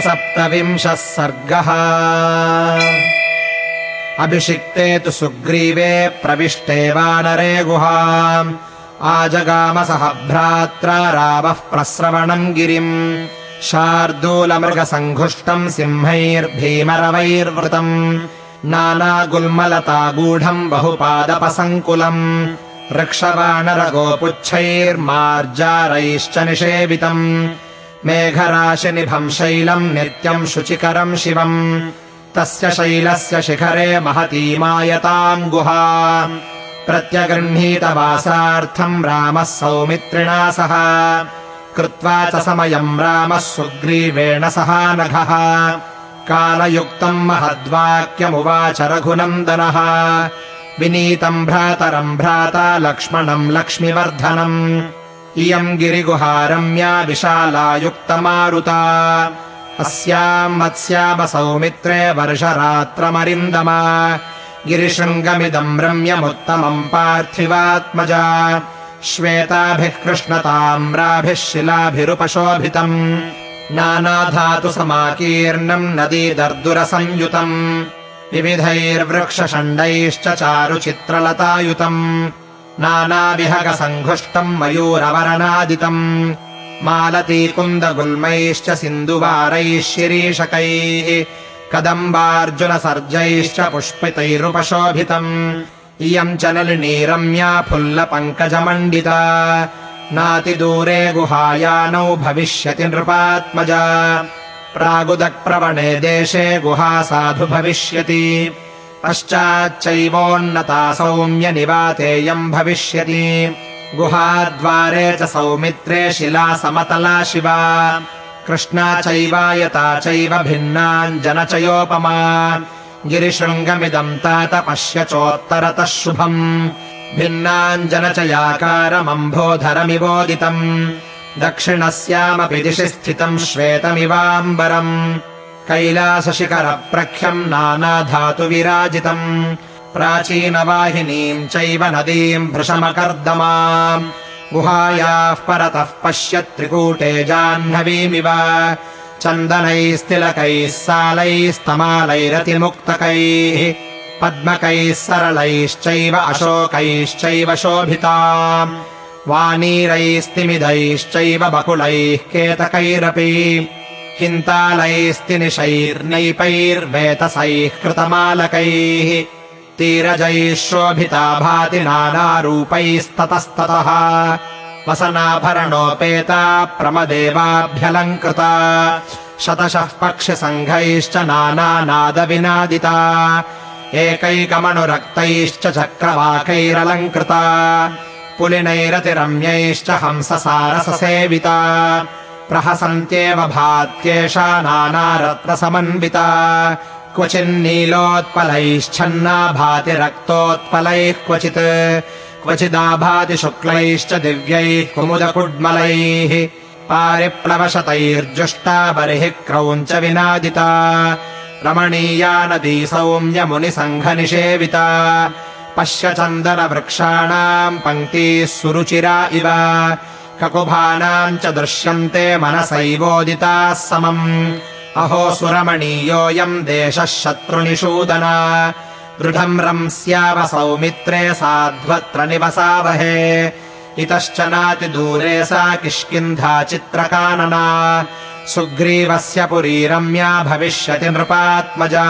सप्तविंशः सर्गः। अभिषिक्ते तु सुग्रीवे प्रविष्टे वानरे गुहाम्। आजगामसह भ्रात्रा रामः प्रस्रवणम् गिरिम्। शार्दूलमृगसङ्घुष्टम् सिंहैर्भीमरवैर्वृतम्। नानागुल्मलतागूढम् बहुपादपसङ्कुलम्। वृक्षवाणरगोपुच्छैर्मार्जारैश्च निषेवितम् मेघराशिनिभम् शैलम् नित्यम् शुचिकरम् शिवम्। तस्य शैलस्य शिखरे महतीमायताम् गुहा। प्रत्यगृह्णीतवासार्थम् रामः सौमित्रिणा सह। कृत्वा च समयम् रामः सुग्रीवेण सह नघः। कालयुक्तम् महद्वाक्यमुवाच रघुनन्दनः। विनीतम् भ्रातरम् भ्राता लक्ष्मणम् लक्ष्मिवर्धनम् इयम् गिरिगुहारम्या विशाला युक्तमारुता अस्याम् मत्स्याम सौमित्रे वर्षरात्रमरिन्दमा। गिरिशृङ्गमिदम् रम्यमुत्तमम् पार्थिवात्मजा। श्वेताभिः कृष्णताम्राभिः शिलाभिरुपशोभितम्। नानाधातुसमाकीर्णम् नदीदर्दुरसंयुतम्। विविधैर्वृक्षषण्डैश्च चारुचित्रलतायुतम् नानाविहगसङ्घुष्टम् मयूरवर्णादितम् मालतीकुन्दगुल्मैश्च सिन्धुवारैः शिरीषकैः कदम्बार्जुनसर्जैश्च पुष्पितैरुपशोभितम् इयम् च नलिनी रम्या फुल्लपङ्कजमण्डिता नातिदूरे गुहायानौ भविष्यति नृपात्मजा प्रागुदक्प्रवणे देशे गुहा साधु भविष्यति पश्चाच्चैवोन्नता सौम्यनिवातेयम् भविष्यति। गुहाद्वारे च सौमित्रे शिला समतला शिवा। कृष्णा चैवायता चैव भिन्नाञ्जनचयोपमा गिरिशृङ्गमिदम् तात पश्य चोत्तरतः शुभम्। भिन्नाञ्जनचयाकारमम्भोधरमिवोदितम् दक्षिणस्यामपि दिशि स्थितम् श्वेतमिवाम्बरम् कैलासशिखरप्रख्यम् नानाधातुविराजितम् प्राचीनवाहिनीम् चैव नदीम् भृशमकर्दमा गुहायाः परतः पश्य त्रिकूटे जाह्नवीमिव। चन्दनैस्तिलकैः सालैस्तमालैरतिमुक्तकैः पद्मकैः सरलैश्चैव अशोकैश्चैव शोभिता वानीरैस्तिमिदैश्चैव बकुलैः केतकैरपि हिन्तालैस्तिनिशैर्नैपैर्वेतसैः कृतमालकैः तीरजैः नानारूपैस्ततस्ततः। वसनाभरणोपेता प्रमदेवाभ्यलङ्कृता। शतशः पक्षिसङ्घैश्च नानानादविनादिता। एकैकमनुरक्तैश्च चक्रवाकैरलङ्कृता। पुलिनैरतिरम्यैश्च हंससारससेविता प्रहसन्त्येव भात्येषा नानारत्नसमन्विता क्वचिन्नीलोत्पलैश्छन्ना भाति रक्तोत्पलैः क्वचित् क्वचिदाभाति शुक्लैश्च दिव्यैः कुमुदकुड्मलैः पारिप्लवशतैर्जुष्टा बर्हिः क्रौञ्च विनादिता रमणीया नदी सौम्यमुनिसङ्घनिषेविता पश्य चन्दनवृक्षाणाम् पङ्क्तीः सुरुचिरा इव ककुभानाम् च दृश्यन्ते मनसैवोदिताः समम्। अहो सुरमणीयोऽयम् देशः शत्रुनिषूदना। दृढम् रंस्याव सौमित्रे साध्वत्र निवसावहे इतश्च नातिदूरे सा किष्किन्धा चित्रकानना। सुग्रीवस्य पुरी रम्या भविष्यति नृपात्मजा।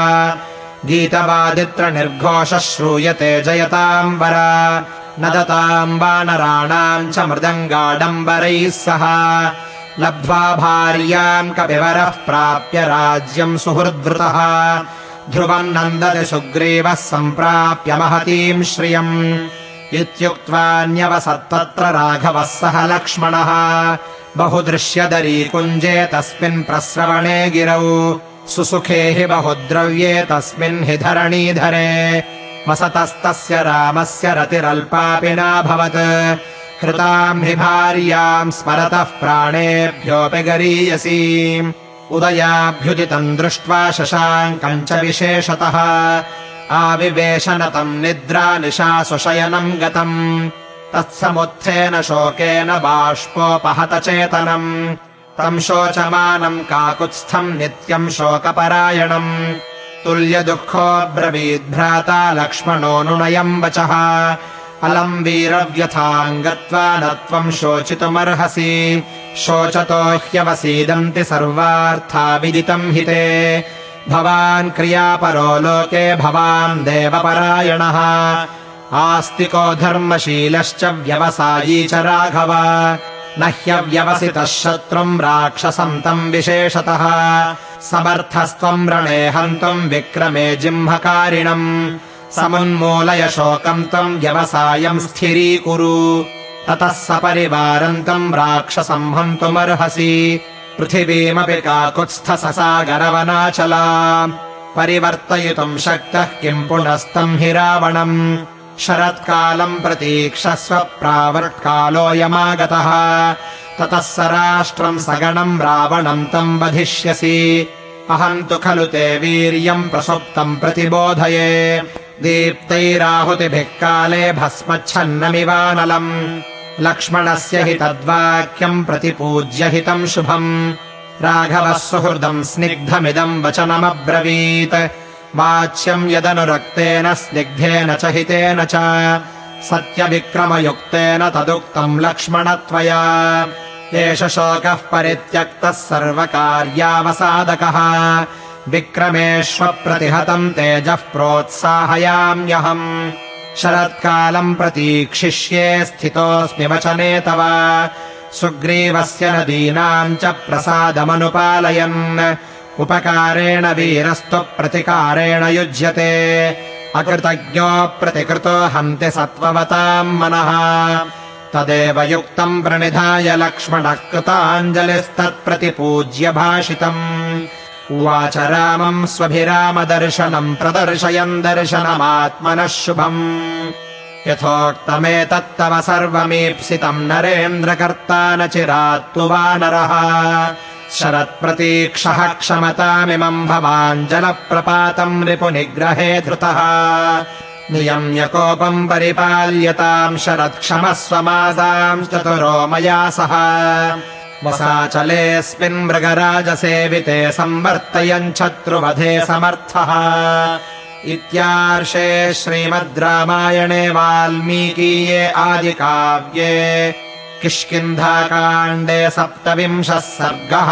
गीतवादित्रनिर्घोषः श्रूयते जयताम् वर नदताम् वानराणाम् च मृदङ्गाडम्बरैः सह। लब्ध्वा भार्याम् कपिवरः प्राप्य राज्यम् सुहृद्वृतः। ध्रुवम् नन्दति सुग्रीवः सम्प्राप्य महतीम् श्रियम्। इत्युक्त्वान्यवसत्तत्र राघवः सह लक्ष्मणः। बहुदृश्यदरी कुञ्जे तस्मिन् प्रस्रवणे गिरौ। सुसुखे हि बहुद्रव्ये तस्मिन् हि धरणीधरे वसतस्तस्य रामस्य रतिरल्पापि नाभवत् हृताम् हि भार्याम् स्मरतः प्राणेभ्योऽपि गरीयसी। उदयाभ्युदितम् दृष्ट्वा शशाङ्कम् च विशेषतः। आविवेशनतम् निद्रा शयनम् गतम्। तत्समुत्थेन शोकेन बाष्पोपहत चेतनम्। तम् शोचमानम् काकुत्स्थम् नित्यम् शोकपरायणम् तुल्यदुःखोऽब्रवीद्भ्राता लक्ष्मणोऽनुनयम् वचः। अलम् वीरव्यथाम् गत्वा न त्वम् शोचितुमर्हसि। शोचतो ह्यवसीदन्ति सर्वार्था विदितम् हि ते भवान् क्रियापरो लोके भवान् देवपरायणः। आस्तिको धर्मशीलश्च व्यवसायी च राघव। न ह्यव्यवसितः शत्रुम् राक्षसम् तम् विशेषतः समर्थस्त्वम् रणे हन्तुम् विक्रमे जिह्मकारिणम्। समुन्मूलय शोकम् त्वम् व्यवसायम् स्थिरीकुरु। ततः सपरिवारन्तम् राक्षसम् हन्तुमर्हसि। पृथिवीमपि काकुत्स्थससागरवनाचला परिवर्तयितुम् शक्तः किम् पुनस्तम् हि रावणम्। शरत्कालम् प्रतीक्षस्व प्रावर्त्कालोऽयमागतः ततः स राष्ट्रम् सगणम् रावणम् तम् वधिष्यसि। अहम् तु खलु ते वीर्यम् प्रसुप्तम् प्रतिबोधये। दीप्तैराहुतिभिः काले भस्मच्छन्नमिवानलम्। लक्ष्मणस्य हि तद्वाक्यम् प्रतिपूज्य हितम् शुभम्। राघवः सुहृदम् स्निग्धमिदम् वचनमब्रवीत्। वाच्यम् यदनुरक्तेन स्निग्धेन च हितेन च सत्यविक्रमयुक्तेन तदुक्तम् लक्ष्मण त्वया। एष शोकः परित्यक्तः सर्वकार्यावसादकः। विक्रमेष्वप्रतिहतम् तेजः प्रोत्साहयाम्यहम् शरत्कालम् प्रतीक्षिष्ये स्थितोऽस्मि वचने तव। सुग्रीवस्य नदीनाम् च प्रसादमनुपालयन्। उपकारेण वीरस्त्वप्रतिकारेण युज्यते अकृतज्ञो प्रतिकृतो हन्ति सत्त्ववताम् मनः। तदेव युक्तम् प्रणिधाय लक्ष्मणः कृताञ्जलिस्तत्प्रतिपूज्य भाषितम्। उवाच रामम् स्वभिरामदर्शनम् प्रदर्शयन् दर्शनमात्मनः शुभम्। यथोक्तमेतत्तव सर्वमीप्सितम् नरेन्द्रकर्ता न चिरात्तु वानरः शरत्प्रतीक्षः क्षमतामिमम् भवान् जलप्रपातम् रिपुनिग्रहे धृतः। नियम्य कोपम् परिपाल्यताम् शरत्क्षमस्वमासाम् चतुरो मया सह वसाचलेऽस्मिन् मृगराजसेविते संवर्तयन् शत्रुवधे समर्थः। इत्यार्षे श्रीमद् रामायणे वाल्मीकीये आदिकाव्ये किष्किन्धाकाण्डे सप्तविंशः सर्गः